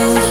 world